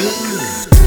good.